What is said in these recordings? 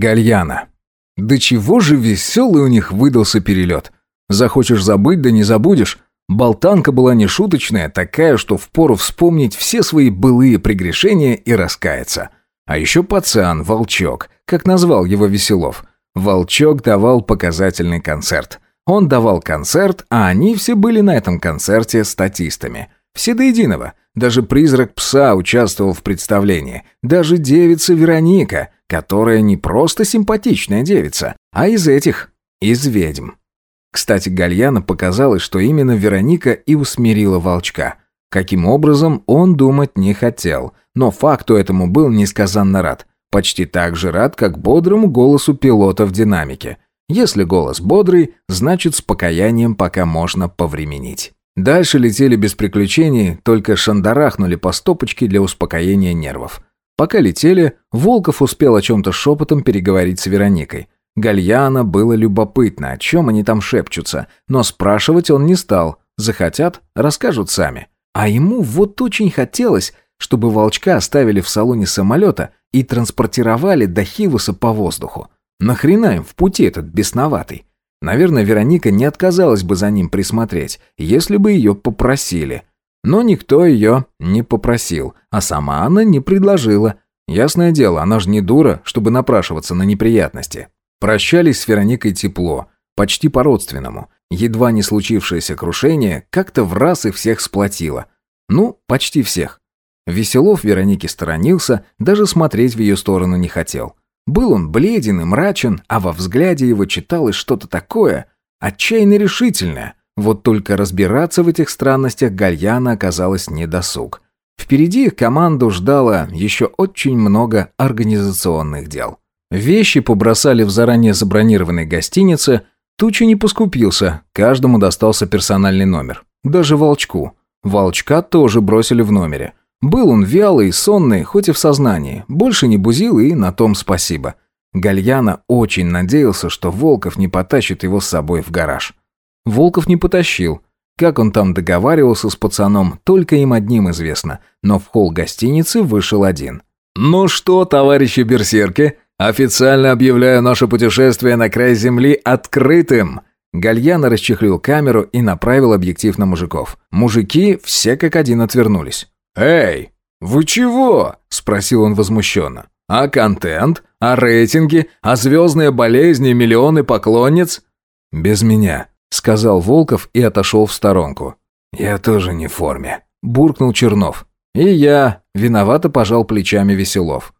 Гальяна. Да чего же веселый у них выдался перелет. Захочешь забыть, да не забудешь. Болтанка была нешуточная, такая, что впору вспомнить все свои былые прегрешения и раскаяться. А еще пацан, Волчок, как назвал его Веселов. Волчок давал показательный концерт. Он давал концерт, а они все были на этом концерте статистами – все до единого. Даже призрак пса участвовал в представлении. Даже девица Вероника, которая не просто симпатичная девица, а из этих, из ведьм. Кстати, Гальяна показалось, что именно Вероника и усмирила волчка. Каким образом, он думать не хотел. Но факту этому был несказанно рад. Почти так же рад, как бодрому голосу пилота в динамике. Если голос бодрый, значит с покаянием пока можно повременить. Дальше летели без приключений, только шандарахнули по стопочке для успокоения нервов. Пока летели, Волков успел о чем-то шепотом переговорить с Вероникой. Гальяна было любопытно, о чем они там шепчутся, но спрашивать он не стал. Захотят, расскажут сами. А ему вот очень хотелось, чтобы волчка оставили в салоне самолета и транспортировали до Хивуса по воздуху. Нахрена им в пути этот бесноватый? Наверное, Вероника не отказалась бы за ним присмотреть, если бы ее попросили. Но никто ее не попросил, а сама она не предложила. Ясное дело, она же не дура, чтобы напрашиваться на неприятности. Прощались с Вероникой тепло, почти по-родственному. Едва не случившееся крушение как-то в раз и всех сплотило. Ну, почти всех. Веселов Вероники сторонился, даже смотреть в ее сторону не хотел. Был он бледен и мрачен, а во взгляде его читалось что-то такое, отчаянно решительное. Вот только разбираться в этих странностях Гальяна оказалось недосуг. Впереди их команду ждало еще очень много организационных дел. Вещи побросали в заранее забронированной гостинице, Туча не поскупился, каждому достался персональный номер. Даже Волчку. Волчка тоже бросили в номере – был он вялый, сонный, хоть и в сознании. Больше не бузил и на том спасибо. Гальяна очень надеялся, что Волков не потащит его с собой в гараж. Волков не потащил. Как он там договаривался с пацаном, только им одним известно. Но в холл гостиницы вышел один. «Ну что, товарищи берсерки, официально объявляю наше путешествие на край земли открытым!» Гальяна расчехлил камеру и направил объектив на мужиков. Мужики все как один отвернулись. «Эй, вы чего?» – спросил он возмущенно. «А контент? А рейтинги? А звездные болезни? Миллионы поклонниц?» «Без меня», – сказал Волков и отошел в сторонку. «Я тоже не в форме», – буркнул Чернов. «И я», – виновато пожал плечами Веселов.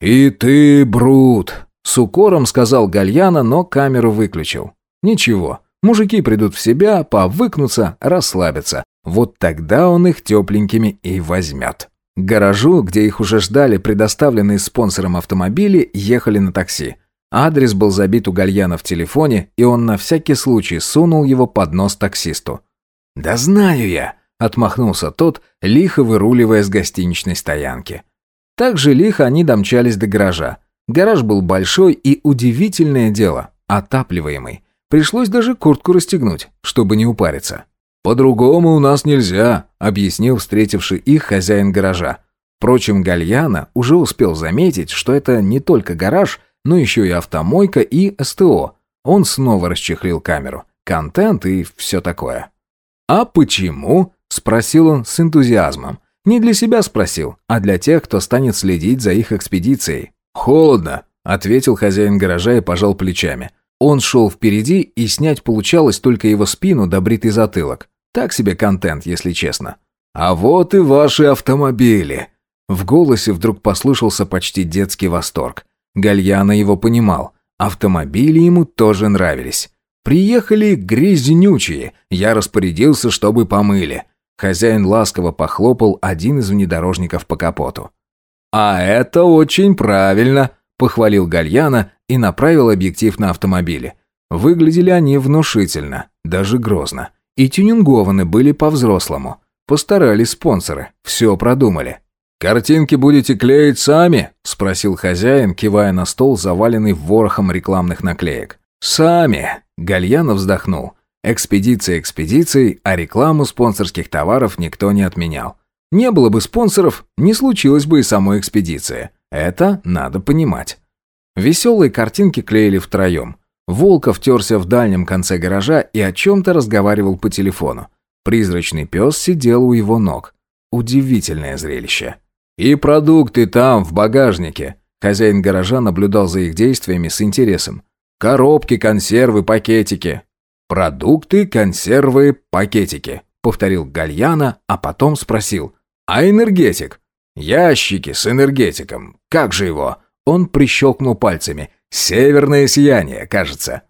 «И ты, Брут!» – с укором сказал Гальяна, но камеру выключил. «Ничего, мужики придут в себя, повыкнутся, расслабятся. Вот тогда он их тепленькими и возьмет. К гаражу, где их уже ждали предоставленные спонсором автомобили, ехали на такси. Адрес был забит у Гальяна в телефоне, и он на всякий случай сунул его под нос таксисту. «Да знаю я!» – отмахнулся тот, лихо выруливая с гостиничной стоянки. Так же лихо они домчались до гаража. Гараж был большой и, удивительное дело, отапливаемый. Пришлось даже куртку расстегнуть, чтобы не упариться. «По-другому у нас нельзя», — объяснил встретивший их хозяин гаража. Впрочем, Гальяна уже успел заметить, что это не только гараж, но еще и автомойка и СТО. Он снова расчехлил камеру, контент и все такое. «А почему?» – спросил он с энтузиазмом. Не для себя спросил, а для тех, кто станет следить за их экспедицией. «Холодно», – ответил хозяин гаража и пожал плечами. Он шел впереди, и снять получалось только его спину да затылок. Так себе контент, если честно. «А вот и ваши автомобили!» В голосе вдруг послышался почти детский восторг. Гальяна его понимал. Автомобили ему тоже нравились. Приехали грязнючие, я распорядился, чтобы помыли. Хозяин ласково похлопал один из внедорожников по капоту. «А это очень правильно», — похвалил Гальяна и направил объектив на автомобили. Выглядели они внушительно, даже грозно. И тюнингованы были по-взрослому. Постарались спонсоры, все продумали. «Картинки будете клеить сами?» – спросил хозяин, кивая на стол, заваленный ворохом рекламных наклеек. «Сами!» – Гальянов вздохнул. Экспедиция экспедицией, а рекламу спонсорских товаров никто не отменял. Не было бы спонсоров, не случилась бы и самой экспедиции. Это надо понимать. Веселые картинки клеили втроем. Волков терся в дальнем конце гаража и о чем-то разговаривал по телефону. Призрачный пес сидел у его ног. Удивительное зрелище. «И продукты там, в багажнике!» Хозяин гаража наблюдал за их действиями с интересом. «Коробки, консервы, пакетики!» «Продукты, консервы, пакетики», — повторил Гальяна, а потом спросил. «А энергетик?» «Ящики с энергетиком. Как же его?» Он прищелкнул пальцами. «Северное сияние, кажется».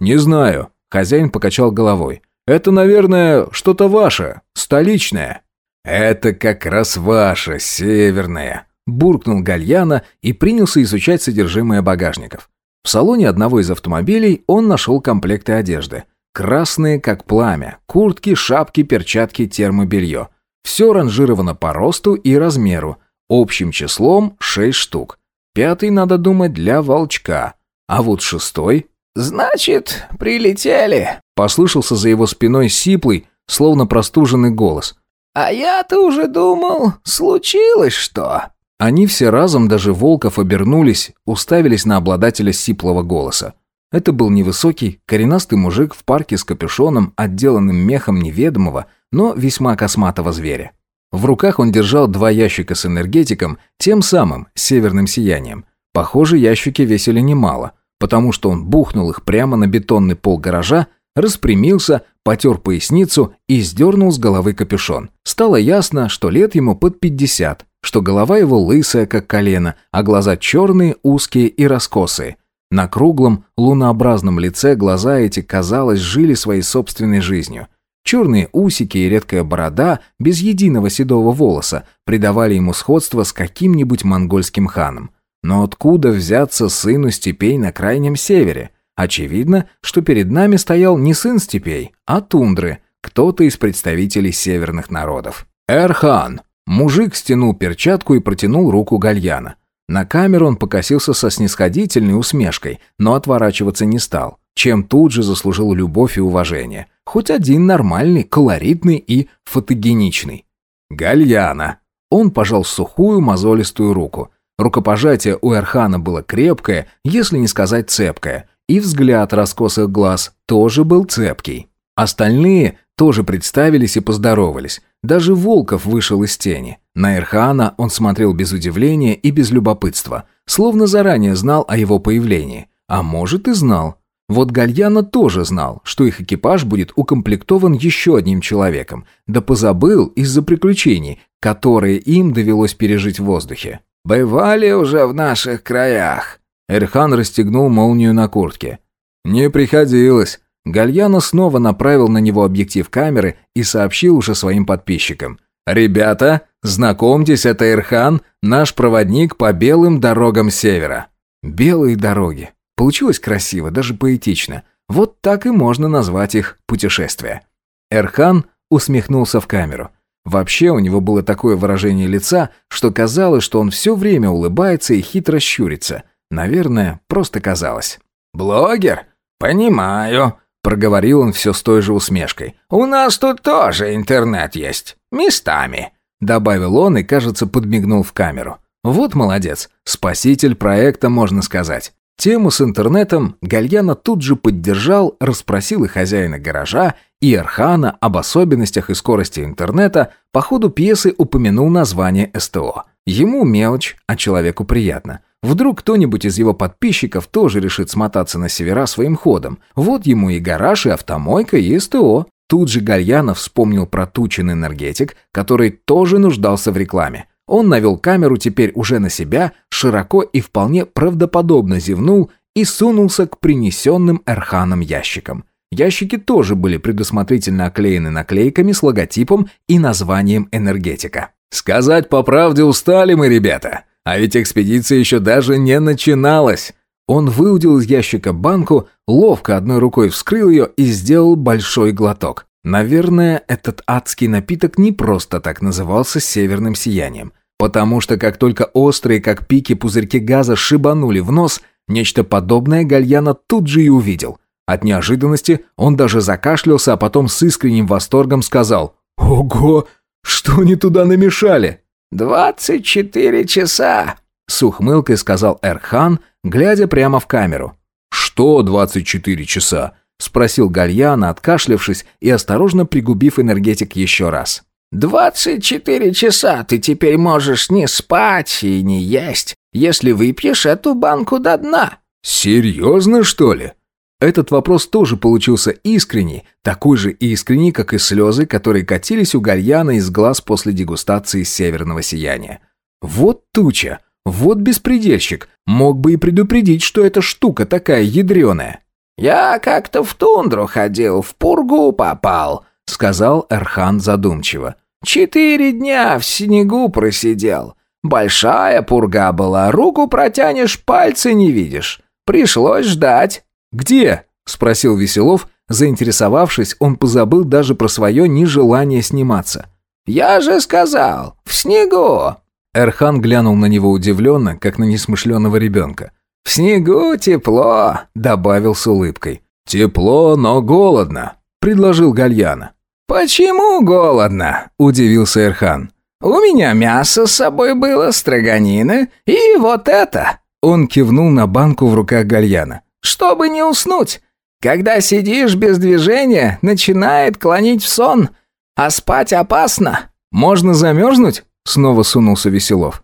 «Не знаю», – хозяин покачал головой. «Это, наверное, что-то ваше, столичное». «Это как раз ваше, северное», – буркнул Гальяна и принялся изучать содержимое багажников. В салоне одного из автомобилей он нашел комплекты одежды. Красные, как пламя, куртки, шапки, перчатки, термобелье. Все ранжировано по росту и размеру, общим числом 6 штук. Пятый, надо думать, для волчка. А вот шестой... «Значит, прилетели!» Послышался за его спиной сиплый, словно простуженный голос. «А я-то уже думал, случилось что!» Они все разом, даже Волков, обернулись, уставились на обладателя сиплого голоса. Это был невысокий, коренастый мужик в парке с капюшоном, отделанным мехом неведомого, но весьма косматого зверя. В руках он держал два ящика с энергетиком, тем самым северным сиянием. Похоже, ящики весили немало, потому что он бухнул их прямо на бетонный пол гаража, распрямился, потер поясницу и сдернул с головы капюшон. Стало ясно, что лет ему под 50, что голова его лысая, как колено, а глаза черные, узкие и раскосые. На круглом, лунообразном лице глаза эти, казалось, жили своей собственной жизнью – Черные усики и редкая борода, без единого седого волоса, придавали ему сходство с каким-нибудь монгольским ханом. Но откуда взяться сыну степей на крайнем севере? Очевидно, что перед нами стоял не сын степей, а тундры, кто-то из представителей северных народов. «Эрхан!» Мужик стянул перчатку и протянул руку Гальяна. На камеру он покосился со снисходительной усмешкой, но отворачиваться не стал, чем тут же заслужил любовь и уважение – Хоть один нормальный, колоритный и фотогеничный. Гальяна. Он пожал сухую, мозолистую руку. Рукопожатие у Эрхана было крепкое, если не сказать цепкое, и взгляд раскосых глаз тоже был цепкий. Остальные тоже представились и поздоровались. Даже Волков вышел из тени. На Эрхана он смотрел без удивления и без любопытства, словно заранее знал о его появлении. А может и знал. Вот Гальяна тоже знал, что их экипаж будет укомплектован еще одним человеком, да позабыл из-за приключений, которые им довелось пережить в воздухе. «Бывали уже в наших краях», Эрхан расстегнул молнию на куртке. «Не приходилось». Гальяно снова направил на него объектив камеры и сообщил уже своим подписчикам. «Ребята, знакомьтесь, это Эрхан, наш проводник по белым дорогам севера». «Белые дороги. Получилось красиво, даже поэтично. Вот так и можно назвать их путешествие. Эрхан усмехнулся в камеру. Вообще у него было такое выражение лица, что казалось, что он все время улыбается и хитро щурится. Наверное, просто казалось. «Блогер? Понимаю», — проговорил он все с той же усмешкой. «У нас тут тоже интернет есть. Местами», — добавил он и, кажется, подмигнул в камеру. «Вот молодец. Спаситель проекта, можно сказать. Тему с интернетом Гальяна тут же поддержал, расспросил и хозяина гаража, и Архана об особенностях и скорости интернета, по ходу пьесы упомянул название СТО. Ему мелочь, а человеку приятно. Вдруг кто-нибудь из его подписчиков тоже решит смотаться на севера своим ходом. Вот ему и гараж, и автомойка, и СТО. Тут же Гальянов вспомнил про Тучин энергетик, который тоже нуждался в рекламе. Он навел камеру теперь уже на себя, широко и вполне правдоподобно зевнул и сунулся к принесенным Эрханом ящикам. Ящики тоже были предусмотрительно оклеены наклейками с логотипом и названием «Энергетика». «Сказать по правде устали мы, ребята. А ведь экспедиция еще даже не начиналась». Он выудил из ящика банку, ловко одной рукой вскрыл ее и сделал большой глоток. Наверное, этот адский напиток не просто так назывался «Северным сиянием». Потому что как только острые, как пики, пузырьки газа шибанули в нос, нечто подобное Гальяна тут же и увидел. От неожиданности он даже закашлялся, а потом с искренним восторгом сказал «Ого, что они туда намешали?» «Двадцать четыре часа», — с ухмылкой сказал Эрхан, глядя прямо в камеру. «Что двадцать четыре часа?» — спросил Гальяна, откашлявшись и осторожно пригубив энергетик еще раз. «Двадцать четыре часа ты теперь можешь не спать и не есть, если выпьешь эту банку до дна». «Серьезно, что ли?» Этот вопрос тоже получился искренний, такой же искренний, как и слезы, которые катились у Гальяна из глаз после дегустации северного сияния. «Вот туча, вот беспредельщик, мог бы и предупредить, что эта штука такая ядреная». «Я как-то в тундру ходил, в пургу попал», — сказал Эрхан задумчиво. «Четыре дня в снегу просидел. Большая пурга была, руку протянешь, пальцы не видишь. Пришлось ждать». «Где?» — спросил Веселов. Заинтересовавшись, он позабыл даже про свое нежелание сниматься. «Я же сказал, в снегу!» Эрхан глянул на него удивленно, как на несмышленного ребенка. «В снегу тепло», — добавил с улыбкой. «Тепло, но голодно», — предложил Гальяна. «Почему голодно?» – удивился Эрхан. «У меня мясо с собой было, строганина и вот это!» Он кивнул на банку в руках Гальяна. «Чтобы не уснуть! Когда сидишь без движения, начинает клонить в сон, а спать опасно!» «Можно замерзнуть?» – снова сунулся Веселов.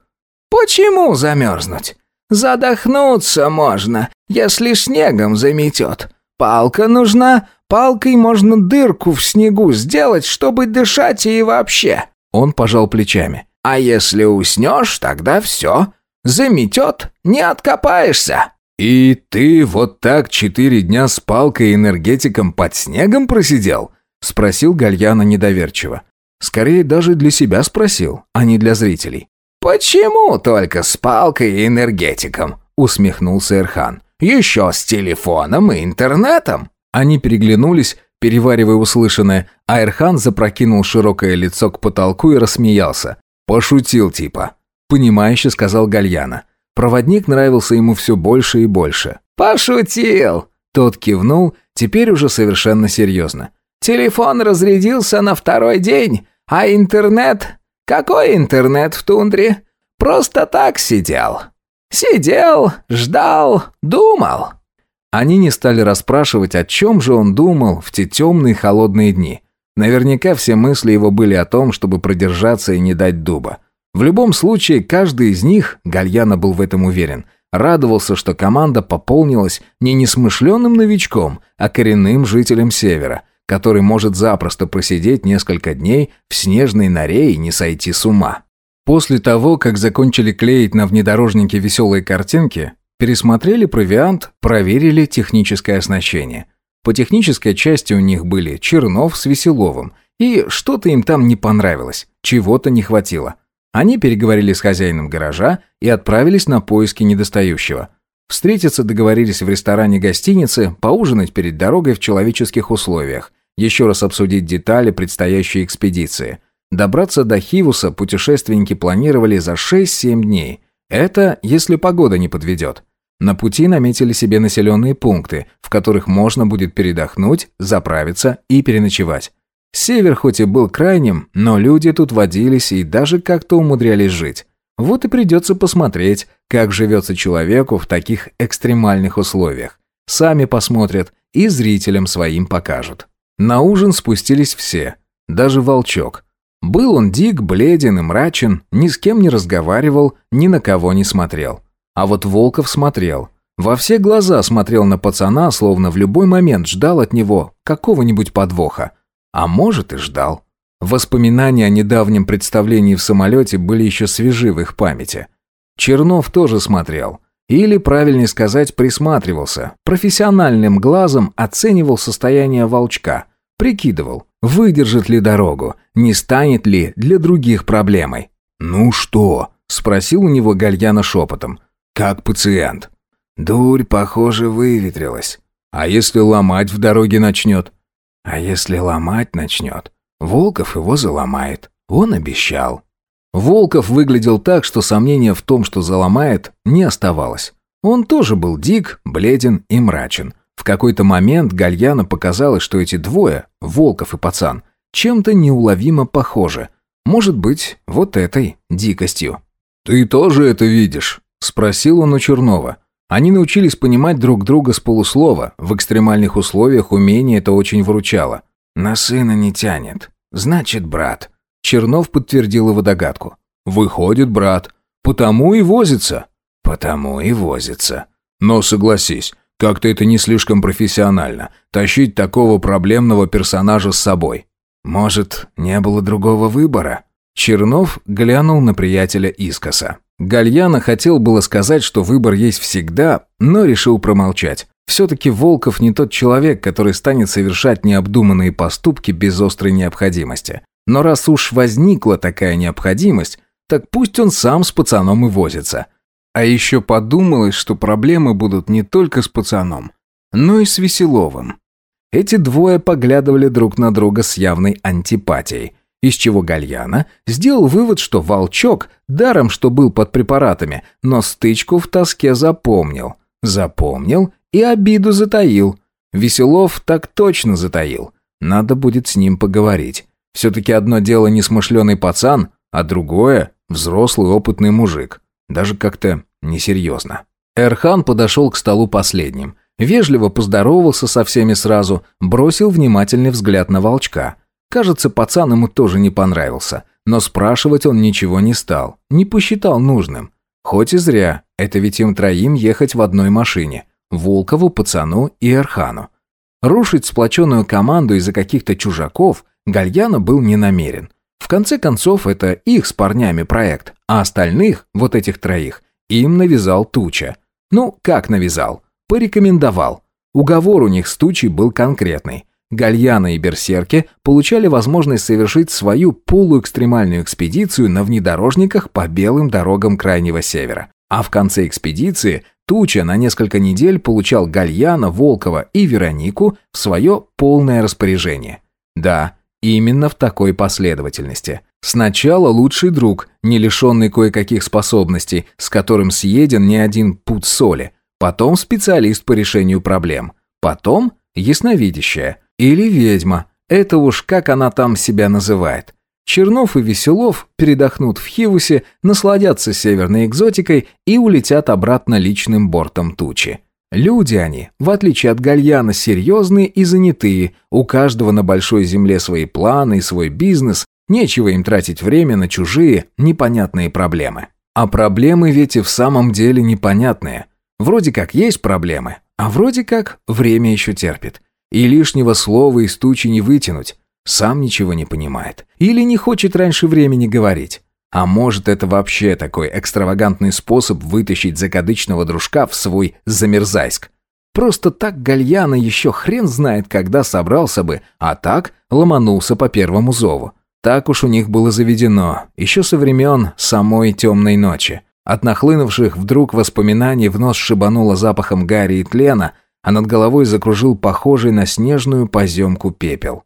«Почему замерзнуть? Задохнуться можно, если снегом заметет. Палка нужна, Палкой можно дырку в снегу сделать, чтобы дышать и вообще». Он пожал плечами. «А если уснешь, тогда все. Заметет, не откопаешься». «И ты вот так четыре дня с палкой и энергетиком под снегом просидел?» — спросил Гальяна недоверчиво. Скорее даже для себя спросил, а не для зрителей. «Почему только с палкой и энергетиком?» — усмехнулся Эрхан. «Еще с телефоном и интернетом». Они переглянулись, переваривая услышанное, а Эрхан запрокинул широкое лицо к потолку и рассмеялся. «Пошутил типа», — понимающе сказал Гальяна. Проводник нравился ему все больше и больше. «Пошутил!» Тот кивнул, теперь уже совершенно серьезно. «Телефон разрядился на второй день, а интернет... Какой интернет в тундре? Просто так сидел. Сидел, ждал, думал». Они не стали расспрашивать, о чем же он думал в те темные холодные дни. Наверняка все мысли его были о том, чтобы продержаться и не дать дуба. В любом случае, каждый из них, Гальяна был в этом уверен, радовался, что команда пополнилась не несмышленным новичком, а коренным жителем Севера, который может запросто просидеть несколько дней в снежной норе и не сойти с ума. После того, как закончили клеить на внедорожнике веселые картинки, Пересмотрели провиант, проверили техническое оснащение. По технической части у них были Чернов с Веселовым, и что-то им там не понравилось, чего-то не хватило. Они переговорили с хозяином гаража и отправились на поиски недостающего. Встретиться договорились в ресторане гостиницы, поужинать перед дорогой в человеческих условиях, еще раз обсудить детали предстоящей экспедиции. Добраться до Хивуса путешественники планировали за 6-7 дней. Это если погода не подведет. На пути наметили себе населенные пункты, в которых можно будет передохнуть, заправиться и переночевать. Север хоть и был крайним, но люди тут водились и даже как-то умудрялись жить. Вот и придется посмотреть, как живется человеку в таких экстремальных условиях. Сами посмотрят и зрителям своим покажут. На ужин спустились все, даже волчок. Был он дик, бледен и мрачен, ни с кем не разговаривал, ни на кого не смотрел. А вот Волков смотрел. Во все глаза смотрел на пацана, словно в любой момент ждал от него какого-нибудь подвоха. А может и ждал. Воспоминания о недавнем представлении в самолете были еще свежи в их памяти. Чернов тоже смотрел. Или, правильнее сказать, присматривался. Профессиональным глазом оценивал состояние волчка. Прикидывал, выдержит ли дорогу, не станет ли для других проблемой. «Ну что?» – спросил у него Гальяна шепотом – как пациент. Дурь, похоже, выветрилась. А если ломать в дороге начнет? А если ломать начнет? Волков его заломает. Он обещал. Волков выглядел так, что сомнения в том, что заломает, не оставалось. Он тоже был дик, бледен и мрачен. В какой-то момент Гальяна показалось, что эти двое, Волков и пацан, чем-то неуловимо похожи. Может быть, вот этой дикостью. «Ты тоже это видишь?» Спросил он у Чернова. Они научились понимать друг друга с полуслова. В экстремальных условиях умение это очень выручало. «На сына не тянет. Значит, брат». Чернов подтвердил его догадку. «Выходит, брат. Потому и возится». «Потому и возится». «Но согласись, как-то это не слишком профессионально. Тащить такого проблемного персонажа с собой». «Может, не было другого выбора?» Чернов глянул на приятеля искоса. Гальяна хотел было сказать, что выбор есть всегда, но решил промолчать. Все-таки Волков не тот человек, который станет совершать необдуманные поступки без острой необходимости. Но раз уж возникла такая необходимость, так пусть он сам с пацаном и возится. А еще подумалось, что проблемы будут не только с пацаном, но и с Веселовым. Эти двое поглядывали друг на друга с явной антипатией – из чего Гальяна сделал вывод, что волчок, даром что был под препаратами, но стычку в тоске запомнил. Запомнил и обиду затаил. Веселов так точно затаил. Надо будет с ним поговорить. Все-таки одно дело несмышленый пацан, а другое – взрослый опытный мужик. Даже как-то несерьезно. Эрхан подошел к столу последним. Вежливо поздоровался со всеми сразу, бросил внимательный взгляд на волчка – Кажется, пацан ему тоже не понравился, но спрашивать он ничего не стал, не посчитал нужным. Хоть и зря, это ведь им троим ехать в одной машине. Волкову, пацану и Архану. Рушить сплоченную команду из-за каких-то чужаков Гальяно был не намерен. В конце концов, это их с парнями проект, а остальных, вот этих троих, им навязал Туча. Ну, как навязал? Порекомендовал. Уговор у них с Тучей был конкретный. Гальяна и Берсерки получали возможность совершить свою полуэкстремальную экспедицию на внедорожниках по белым дорогам Крайнего Севера. А в конце экспедиции Туча на несколько недель получал Гальяна, Волкова и Веронику в свое полное распоряжение. Да, именно в такой последовательности. Сначала лучший друг, не лишенный кое-каких способностей, с которым съеден не один пуд соли. Потом специалист по решению проблем. Потом ясновидящая. Или ведьма. Это уж как она там себя называет. Чернов и Веселов передохнут в Хивусе, насладятся северной экзотикой и улетят обратно личным бортом тучи. Люди они, в отличие от Гальяна, серьезные и занятые, у каждого на большой земле свои планы и свой бизнес, нечего им тратить время на чужие, непонятные проблемы. А проблемы ведь и в самом деле непонятные. Вроде как есть проблемы, а вроде как время еще терпит. И лишнего слова из тучи не вытянуть. Сам ничего не понимает. Или не хочет раньше времени говорить. А может, это вообще такой экстравагантный способ вытащить закадычного дружка в свой замерзайск. Просто так Гальяна еще хрен знает, когда собрался бы, а так ломанулся по первому зову. Так уж у них было заведено, еще со времен самой темной ночи. От нахлынувших вдруг воспоминаний в нос шибануло запахом Гарри и тлена, а над головой закружил похожий на снежную поземку пепел.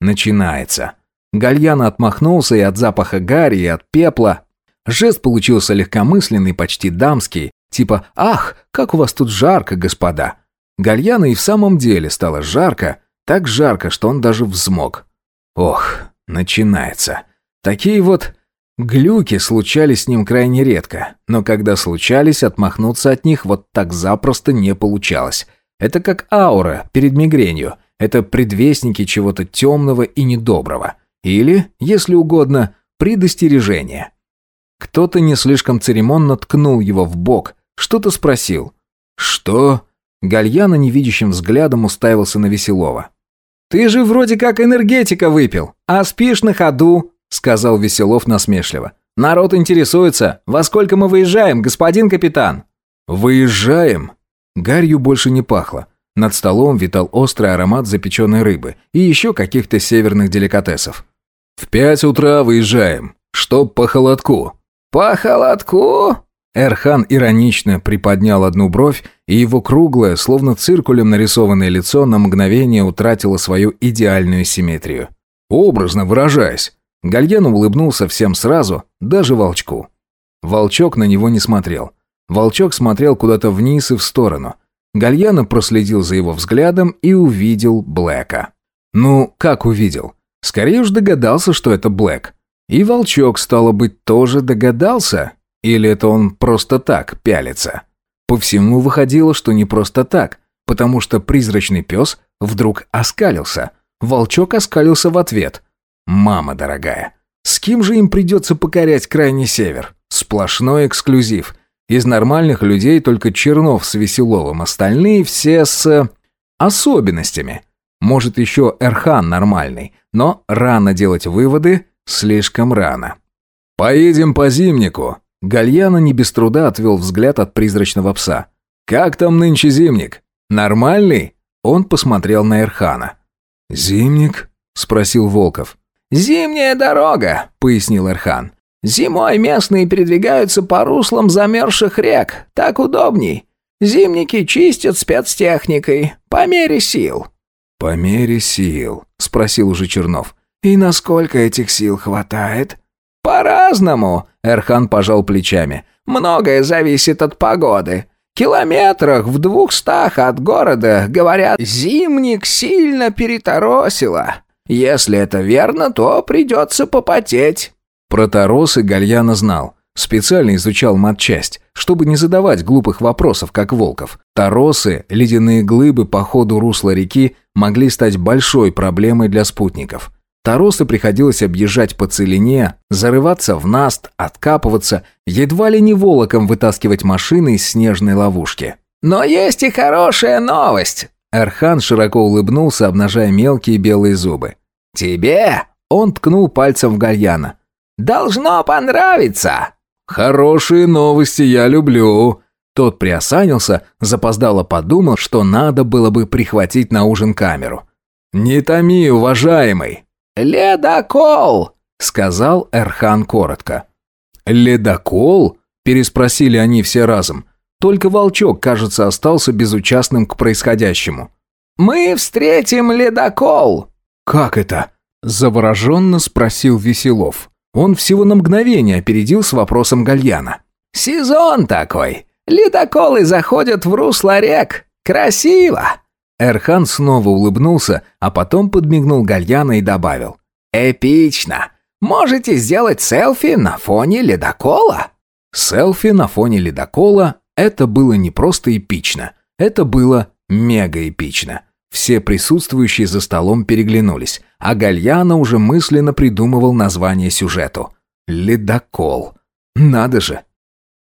Начинается. Гальян отмахнулся и от запаха гари, и от пепла. Жест получился легкомысленный, почти дамский, типа «Ах, как у вас тут жарко, господа!» Гальяна и в самом деле стало жарко, так жарко, что он даже взмок. Ох, начинается. Такие вот Глюки случались с ним крайне редко, но когда случались, отмахнуться от них вот так запросто не получалось. Это как аура перед мигренью, это предвестники чего-то темного и недоброго. Или, если угодно, предостережение. Кто-то не слишком церемонно ткнул его в бок, что-то спросил. «Что?» Гальяна невидящим взглядом уставился на Веселова. «Ты же вроде как энергетика выпил, а спишь на ходу», сказал Веселов насмешливо. «Народ интересуется, во сколько мы выезжаем, господин капитан?» «Выезжаем?» Гарью больше не пахло. Над столом витал острый аромат запеченной рыбы и еще каких-то северных деликатесов. «В пять утра выезжаем, чтоб по холодку». «По холодку?» Эрхан иронично приподнял одну бровь, и его круглое, словно циркулем нарисованное лицо на мгновение утратило свою идеальную симметрию. «Образно выражаясь, Гальян улыбнулся всем сразу, даже волчку. Волчок на него не смотрел. Волчок смотрел куда-то вниз и в сторону. Гальяна проследил за его взглядом и увидел Блэка. Ну, как увидел? Скорее уж догадался, что это Блэк. И волчок, стало быть, тоже догадался? Или это он просто так пялится? По всему выходило, что не просто так, потому что призрачный пес вдруг оскалился. Волчок оскалился в ответ. Мама дорогая, с кем же им придется покорять крайний север? Сплошной эксклюзив. Из нормальных людей только Чернов с Веселовым, остальные все с... Э, особенностями. Может, еще Эрхан нормальный, но рано делать выводы, слишком рано. «Поедем по зимнику», Гальяна не без труда отвел взгляд от призрачного пса. «Как там нынче зимник? Нормальный?» Он посмотрел на Эрхана. «Зимник?» – спросил Волков. «Зимняя дорога», — пояснил Эрхан. «Зимой местные передвигаются по руслам замерзших рек. Так удобней. Зимники чистят спецтехникой. По мере сил». «По мере сил», — спросил уже Чернов. «И насколько этих сил хватает?» «По-разному», — Эрхан пожал плечами. «Многое зависит от погоды. Километрах в двухстах от города, говорят, зимник сильно переторосило. Если это верно, то придется попотеть». Про Таросы Гальяна знал. Специально изучал матчасть, чтобы не задавать глупых вопросов, как Волков. Таросы, ледяные глыбы по ходу русла реки, могли стать большой проблемой для спутников. Таросы приходилось объезжать по целине, зарываться в наст, откапываться, едва ли не волоком вытаскивать машины из снежной ловушки. «Но есть и хорошая новость!» Архан широко улыбнулся, обнажая мелкие белые зубы. «Тебе?» — он ткнул пальцем в Гальяна. «Должно понравиться!» «Хорошие новости я люблю!» Тот приосанился, запоздало подумал, что надо было бы прихватить на ужин камеру. «Не томи, уважаемый!» «Ледокол!» — сказал Эрхан коротко. «Ледокол?» — переспросили они все разом. Только волчок, кажется, остался безучастным к происходящему. «Мы встретим ледокол!» «Как это?» – завороженно спросил Веселов. Он всего на мгновение опередил с вопросом Гальяна. «Сезон такой. Ледоколы заходят в русло рек. Красиво!» Эрхан снова улыбнулся, а потом подмигнул Гальяна и добавил. «Эпично! Можете сделать селфи на фоне ледокола?» Селфи на фоне ледокола это было не просто эпично, это было мегаэпично. Все присутствующие за столом переглянулись, а Гальяна уже мысленно придумывал название сюжету. «Ледокол». Надо же!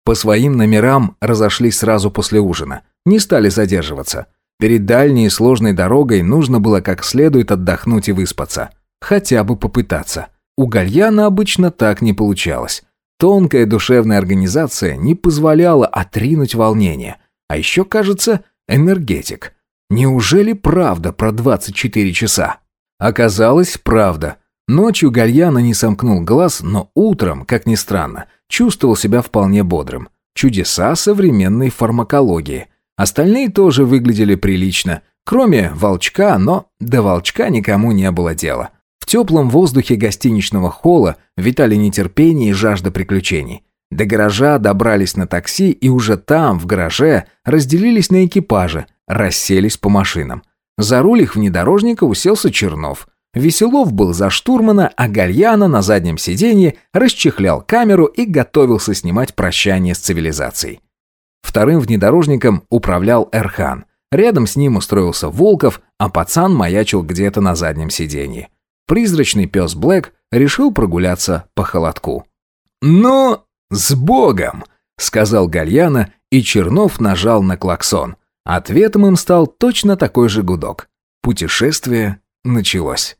По своим номерам разошлись сразу после ужина. Не стали задерживаться. Перед дальней и сложной дорогой нужно было как следует отдохнуть и выспаться. Хотя бы попытаться. У Гальяна обычно так не получалось. Тонкая душевная организация не позволяла отринуть волнение. А еще, кажется, энергетик. Неужели правда про 24 часа? Оказалось, правда. Ночью Гальяна не сомкнул глаз, но утром, как ни странно, чувствовал себя вполне бодрым. Чудеса современной фармакологии. Остальные тоже выглядели прилично, кроме волчка, но до волчка никому не было дела. В теплом воздухе гостиничного холла витали нетерпение и жажда приключений. До гаража добрались на такси и уже там, в гараже, разделились на экипажи, расселись по машинам. За руль их внедорожника уселся Чернов. Веселов был за штурмана, а Гальяна на заднем сиденье расчехлял камеру и готовился снимать прощание с цивилизацией. Вторым внедорожником управлял Эрхан. Рядом с ним устроился Волков, а пацан маячил где-то на заднем сиденье призрачный пес Блэк решил прогуляться по холодку. «Но с Богом!» — сказал Гальяна, и Чернов нажал на клаксон. Ответом им стал точно такой же гудок. Путешествие началось.